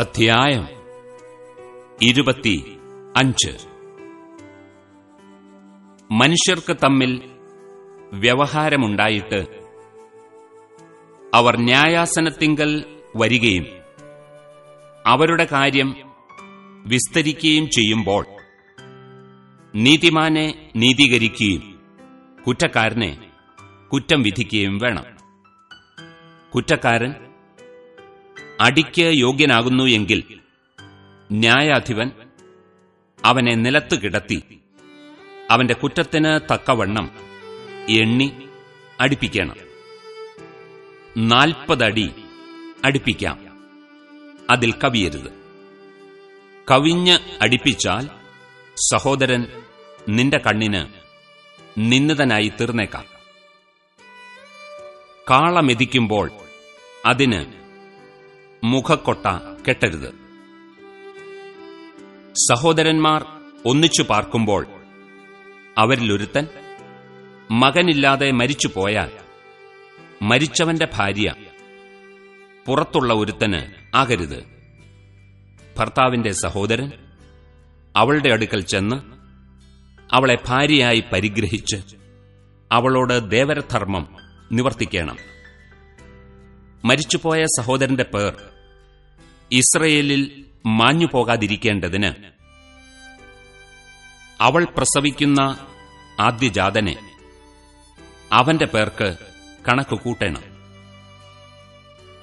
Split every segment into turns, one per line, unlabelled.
അധ്യായം ഇരുപത്തി അഞ്ച്. മനുഷ്യർക്ക് തമ്മിൽ വ്യവഹാരമുണ്ടായിട്ട് അവർ ന്യായാസനത്തിങ്കൽ വരികയും അവരുടെ കാര്യം വിസ്തരിക്കുകയും ചെയ്യുമ്പോൾ നീതിമാനെ നീതീകരിക്കുകയും കുറ്റക്കാരനെ കുറ്റം വിധിക്കുകയും വേണം. കുറ്റക്കാരൻ അടിക്ക് യോഗ്യനാകുന്നു എങ്കിൽ ന്യായാധിപൻ അവനെ നിലത്ത് കിടത്തി അവന്റെ കുറ്റത്തിന് തക്കവണ്ണം എണ്ണി അടിപ്പിക്കണം. നാൽപ്പതടി അടിപ്പിക്കാം. അതിൽ കവിയരുത്. കവിഞ്ഞ് അടിപ്പിച്ചാൽ സഹോദരൻ നിന്റെ കണ്ണിന് നിന്നതനായി തീർന്നേക്കാം. കാളമെതിക്കുമ്പോൾ അതിന് മുഖക്കൊട്ട കെട്ടരുത്. സഹോദരന്മാർ ഒന്നിച്ചു പാർക്കുമ്പോൾ അവരിലൊരുത്തൻ മകനില്ലാതെ മരിച്ചു പോയാൽ മരിച്ചവന്റെ ഭാര്യ പുറത്തുള്ള ഒരുത്തന് ആകരുത്. ഭർത്താവിന്റെ സഹോദരൻ അവളുടെ അടുക്കൽ ചെന്ന് അവളെ ഭാര്യയായി പരിഗ്രഹിച്ച് അവളോട് ദേവരധർമ്മം നിവർത്തിക്കണം. മരിച്ചുപോയ സഹോദരന്റെ പേർ ഇസ്രയേലിൽ മാഞ്ഞു പോകാതിരിക്കേണ്ടതിന് അവൾ പ്രസവിക്കുന്ന ആദ്യജാതനെ അവന്റെ പേർക്ക് കണക്ക് കൂട്ടണം.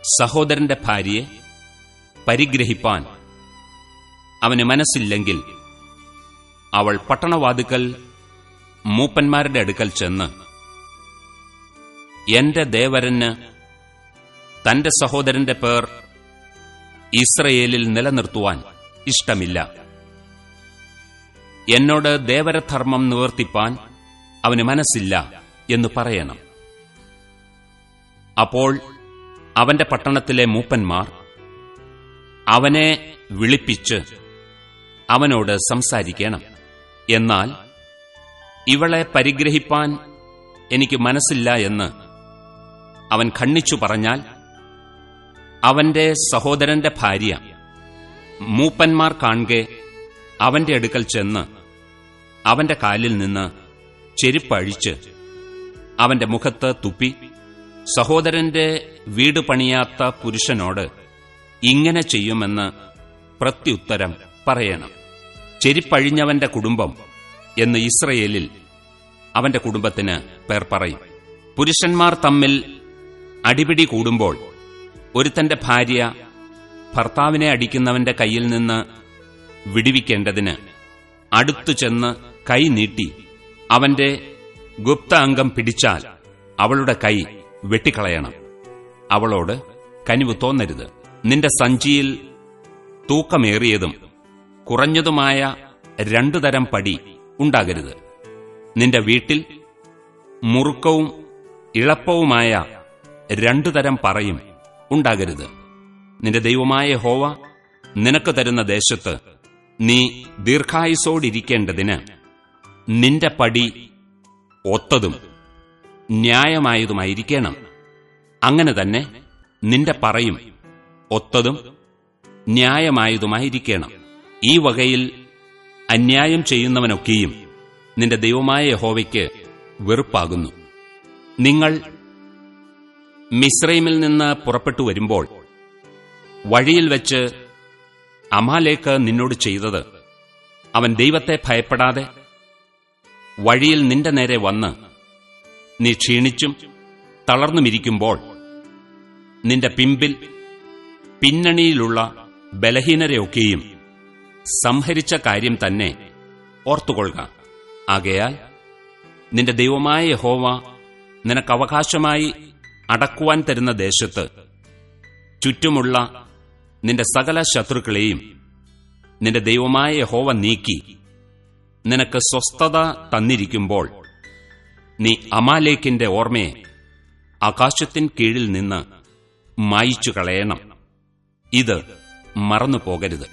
സഹോദരന്റെ ഭാര്യയെ പരിഗ്രഹിപ്പാൻ അവന് മനസ്സില്ലെങ്കിൽ അവൾ പട്ടണവാതുക്കൽ മൂപ്പന്മാരുടെ അടുക്കൽ ചെന്ന് എന്റെ ദേവരന് തന്റെ സഹോദരന്റെ പേർ ഇസ്രയേലിൽ നിലനിർത്തുവാൻ ഇഷ്ടമില്ല. എന്നോട് ദേവരധർമ്മം നിവർത്തിപ്പാൻ അവന് മനസ്സില്ല എന്ന് പറയണം. അപ്പോൾ അവന്റെ പട്ടണത്തിലെ മൂപ്പന്മാർ അവനെ വിളിപ്പിച്ച് അവനോട് സംസാരിക്കണം. എന്നാൽ ഇവളെ പരിഗ്രഹിപ്പാൻ എനിക്ക് മനസ്സില്ല എന്ന് അവൻ ഖണ്ണിച്ചു പറഞ്ഞാൽ അവന്റെ സഹോദരന്റെ ഭാര്യ. മൂപ്പന്മാർ കാണുകെ അവന്റെ അടുക്കൽ ചെന്ന് അവന്റെ കാലിൽ നിന്ന് ചെരുപ്പഴിച്ച് അവന്റെ മുഖത്ത് തുപ്പി സഹോദരന്റെ വീട് പണിയാത്ത പുരുഷനോട് ഇങ്ങനെ ചെയ്യുമെന്ന് പ്രത്യുത്തരം പറയണം. ചെരിപ്പഴിഞ്ഞവന്റെ കുടുംബം എന്ന് ഇസ്രയേലിൽ അവന്റെ കുടുംബത്തിന് പേർ പറയും. പുരുഷന്മാർ തമ്മിൽ അടിപിടി കൂടുമ്പോൾ ഒരുത്തന്റെ ഭാര്യ ഭർത്താവിനെ അടിക്കുന്നവന്റെ കയ്യിൽ നിന്ന് വിടിവിക്കേണ്ടതിന് അടുത്തു ചെന്ന് കൈ നീട്ടി അവന്റെ ഗുപ്ത അംഗം പിടിച്ചാൽ അവളുടെ കൈ വെട്ടിക്കളയണം. അവളോട് കനിവ് തോന്നരുത്. നിന്റെ സഞ്ചിയിൽ തൂക്കമേറിയതും കുറഞ്ഞതുമായ രണ്ടു തരം പടി ഉണ്ടാകരുത്. നിന്റെ വീട്ടിൽ മുറുക്കവും ഇളപ്പവുമായ രണ്ടു തരം പറയും ഉണ്ടാകരുത്. നിന്റെ ദൈവമായ ഹോവ നിനക്ക് തരുന്ന ദേശത്ത് നീ ദീർഘായുസോടിരിക്കേണ്ടതിന് നിന്റെ പടി ഒത്തതും ന്യായമായതുമായിരിക്കണം. അങ്ങനെ തന്നെ നിന്റെ പറയും ഒത്തതും ന്യായമായതുമായിരിക്കണം. ഈ വകയിൽ അന്യായം ചെയ്യുന്നവനൊക്കെയും നിന്റെ ദൈവമായ യഹോവയ്ക്ക് വെറുപ്പാകുന്നു. നിങ്ങൾ മിശ്രൈമിൽ നിന്ന് പുറപ്പെട്ടു വരുമ്പോൾ വഴിയിൽ വെച്ച് അമാലേക്ക് നിന്നോട് ചെയ്തത് അവൻ ദൈവത്തെ ഭയപ്പെടാതെ വഴിയിൽ നിന്റെ നേരെ വന്ന് നീ ക്ഷീണിച്ചും തളർന്നുമിരിക്കുമ്പോൾ നിന്റെ പിമ്പിൽ പിന്നണിയിലുള്ള ബലഹീനരെയൊക്കെയും സംഹരിച്ച കാര്യം തന്നെ ഓർത്തുകൊള്ളുക. ആകയാൽ നിന്റെ ദൈവമായ യഹോവ നിനക്ക് അവകാശമായി അടക്കുവാൻ തരുന്ന ദേശത്ത് ചുറ്റുമുള്ള നിന്റെ സകല ശത്രുക്കളെയും നിന്റെ ദൈവമായ യഹോവ നീക്കി. നിനക്ക് സ്വസ്ഥത തന്നിരിക്കുമ്പോൾ നീ അമാലേക്കിന്റെ ഓർമ്മയെ ആകാശത്തിൻ കീഴിൽ നിന്ന് മായിച്ചു കളയണം ഇത് മറന്നു പോകരുത്